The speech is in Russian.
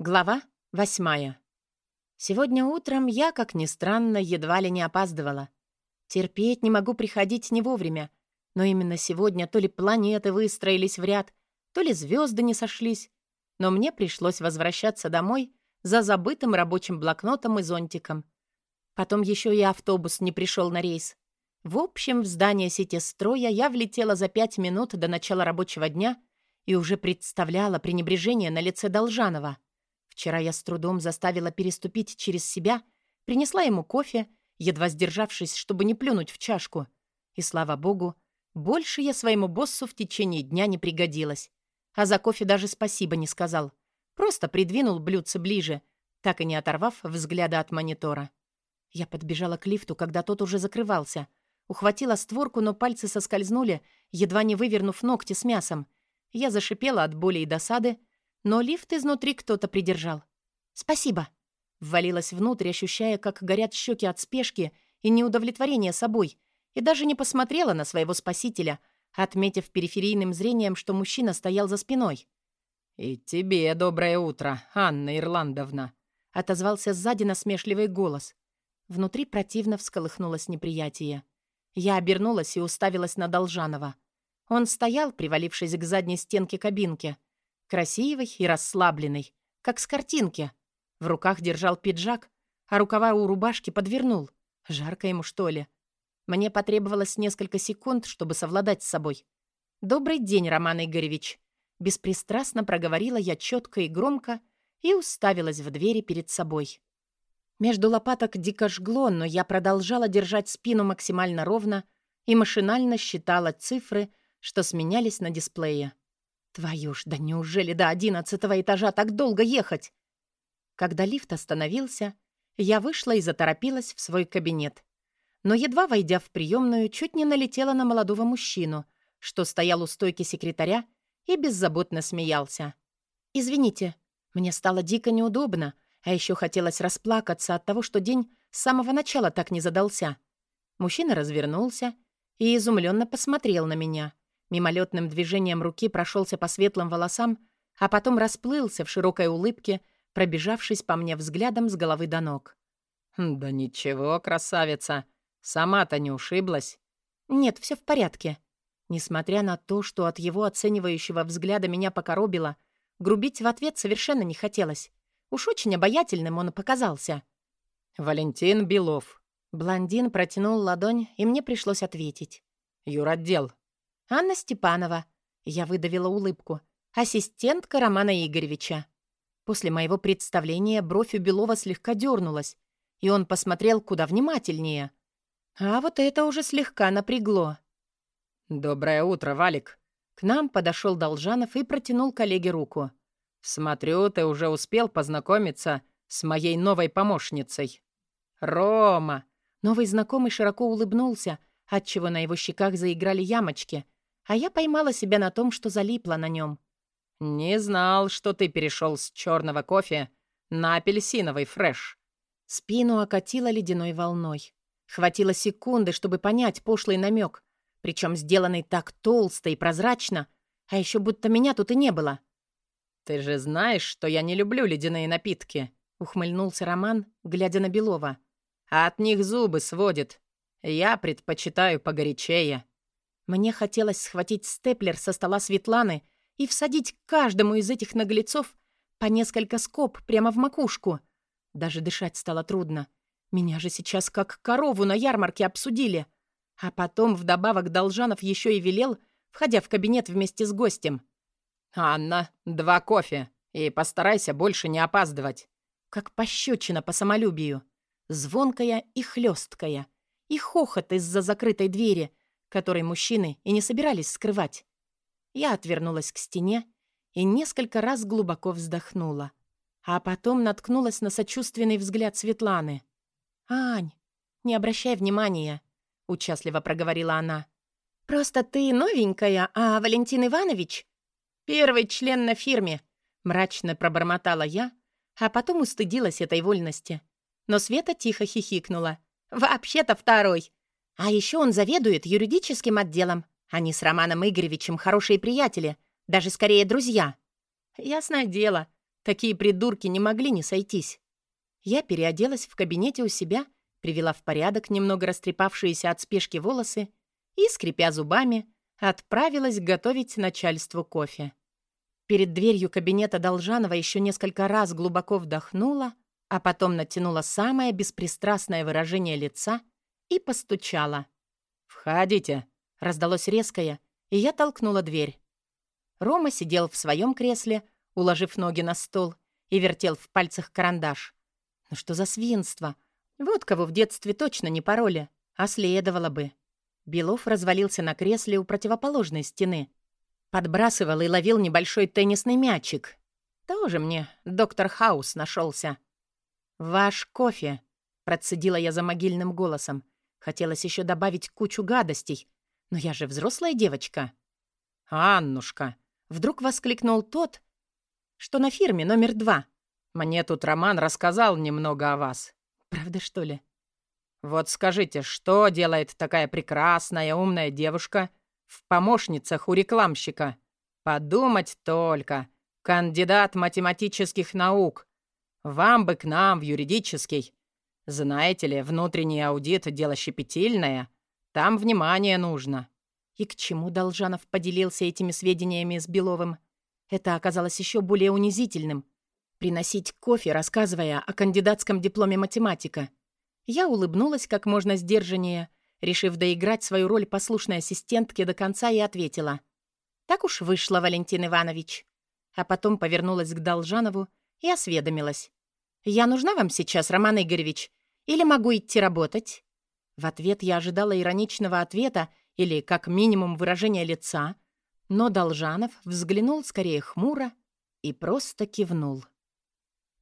Глава восьмая. Сегодня утром я, как ни странно, едва ли не опаздывала. Терпеть не могу приходить не вовремя, но именно сегодня то ли планеты выстроились в ряд, то ли звезды не сошлись, но мне пришлось возвращаться домой за забытым рабочим блокнотом и зонтиком. Потом еще и автобус не пришел на рейс. В общем, в здание сети строя я влетела за пять минут до начала рабочего дня и уже представляла пренебрежение на лице Должанова — Вчера я с трудом заставила переступить через себя, принесла ему кофе, едва сдержавшись, чтобы не плюнуть в чашку. И, слава богу, больше я своему боссу в течение дня не пригодилась. А за кофе даже спасибо не сказал. Просто придвинул блюдце ближе, так и не оторвав взгляда от монитора. Я подбежала к лифту, когда тот уже закрывался. Ухватила створку, но пальцы соскользнули, едва не вывернув ногти с мясом. Я зашипела от боли и досады, но лифт изнутри кто-то придержал. «Спасибо». Ввалилась внутрь, ощущая, как горят щеки от спешки и неудовлетворения собой, и даже не посмотрела на своего спасителя, отметив периферийным зрением, что мужчина стоял за спиной. «И тебе доброе утро, Анна Ирландовна», — отозвался сзади насмешливый голос. Внутри противно всколыхнулось неприятие. Я обернулась и уставилась на Должанова. Он стоял, привалившись к задней стенке кабинки — Красивый и расслабленный, как с картинки. В руках держал пиджак, а рукава у рубашки подвернул. Жарко ему, что ли? Мне потребовалось несколько секунд, чтобы совладать с собой. «Добрый день, Роман Игоревич!» Беспристрастно проговорила я четко и громко и уставилась в двери перед собой. Между лопаток дико жгло, но я продолжала держать спину максимально ровно и машинально считала цифры, что сменялись на дисплее. Твою ж, да неужели до одиннадцатого этажа так долго ехать? Когда лифт остановился, я вышла и заторопилась в свой кабинет. Но едва войдя в приемную, чуть не налетела на молодого мужчину, что стоял у стойки секретаря и беззаботно смеялся. «Извините, мне стало дико неудобно, а еще хотелось расплакаться от того, что день с самого начала так не задался». Мужчина развернулся и изумленно посмотрел на меня. Мимолетным движением руки прошелся по светлым волосам, а потом расплылся в широкой улыбке, пробежавшись по мне взглядом с головы до ног. «Хм, «Да ничего, красавица, сама-то не ушиблась?» «Нет, все в порядке». Несмотря на то, что от его оценивающего взгляда меня покоробило, грубить в ответ совершенно не хотелось. Уж очень обаятельным он показался. «Валентин Белов». Блондин протянул ладонь, и мне пришлось ответить. «Юротдел. Анна Степанова. Я выдавила улыбку. Ассистентка Романа Игоревича. После моего представления бровь у Белова слегка дернулась, и он посмотрел куда внимательнее. А вот это уже слегка напрягло. «Доброе утро, Валик!» К нам подошел Должанов и протянул коллеге руку. «Смотрю, ты уже успел познакомиться с моей новой помощницей». «Рома!» Новый знакомый широко улыбнулся, отчего на его щеках заиграли ямочки — а я поймала себя на том, что залипла на нем. «Не знал, что ты перешел с черного кофе на апельсиновый фреш». Спину окатило ледяной волной. Хватило секунды, чтобы понять пошлый намек, причем сделанный так толсто и прозрачно, а еще будто меня тут и не было. «Ты же знаешь, что я не люблю ледяные напитки», — ухмыльнулся Роман, глядя на Белова. «А от них зубы сводит. Я предпочитаю погорячее». Мне хотелось схватить степлер со стола Светланы и всадить каждому из этих наглецов по несколько скоб прямо в макушку. Даже дышать стало трудно. Меня же сейчас как корову на ярмарке обсудили. А потом вдобавок Должанов еще и велел, входя в кабинет вместе с гостем. «Анна, два кофе, и постарайся больше не опаздывать». Как пощечина по самолюбию. Звонкая и хлесткая. И хохот из-за закрытой двери — который мужчины и не собирались скрывать. Я отвернулась к стене и несколько раз глубоко вздохнула, а потом наткнулась на сочувственный взгляд Светланы. «Ань, не обращай внимания», — участливо проговорила она. «Просто ты новенькая, а Валентин Иванович — первый член на фирме», — мрачно пробормотала я, а потом устыдилась этой вольности. Но Света тихо хихикнула. «Вообще-то второй. А еще он заведует юридическим отделом. Они с Романом Игоревичем хорошие приятели, даже скорее друзья. Ясное дело, Такие придурки не могли не сойтись. Я переоделась в кабинете у себя, привела в порядок немного растрепавшиеся от спешки волосы и, скрипя зубами, отправилась готовить начальству кофе. Перед дверью кабинета Должанова еще несколько раз глубоко вдохнула, а потом натянула самое беспристрастное выражение лица и постучала. «Входите», — раздалось резкое, и я толкнула дверь. Рома сидел в своем кресле, уложив ноги на стол, и вертел в пальцах карандаш. Ну что за свинство? Вот кого в детстве точно не пароли, а следовало бы. Белов развалился на кресле у противоположной стены. Подбрасывал и ловил небольшой теннисный мячик. Тоже мне доктор Хаус нашелся. «Ваш кофе», — процедила я за могильным голосом. Хотелось еще добавить кучу гадостей. Но я же взрослая девочка. «Аннушка!» — вдруг воскликнул тот, что на фирме номер два. «Мне тут Роман рассказал немного о вас». «Правда, что ли?» «Вот скажите, что делает такая прекрасная, умная девушка в помощницах у рекламщика? Подумать только. Кандидат математических наук. Вам бы к нам в юридический. Знаете ли, внутренний аудит — дело щепетильное. Там внимание нужно». И к чему Должанов поделился этими сведениями с Беловым? Это оказалось еще более унизительным. Приносить кофе, рассказывая о кандидатском дипломе математика. Я улыбнулась как можно сдержаннее, решив доиграть свою роль послушной ассистентки до конца и ответила. «Так уж вышло, Валентин Иванович». А потом повернулась к Должанову и осведомилась. «Я нужна вам сейчас, Роман Игоревич? Или могу идти работать?» В ответ я ожидала ироничного ответа или, как минимум, выражения лица — но Должанов взглянул скорее хмуро и просто кивнул.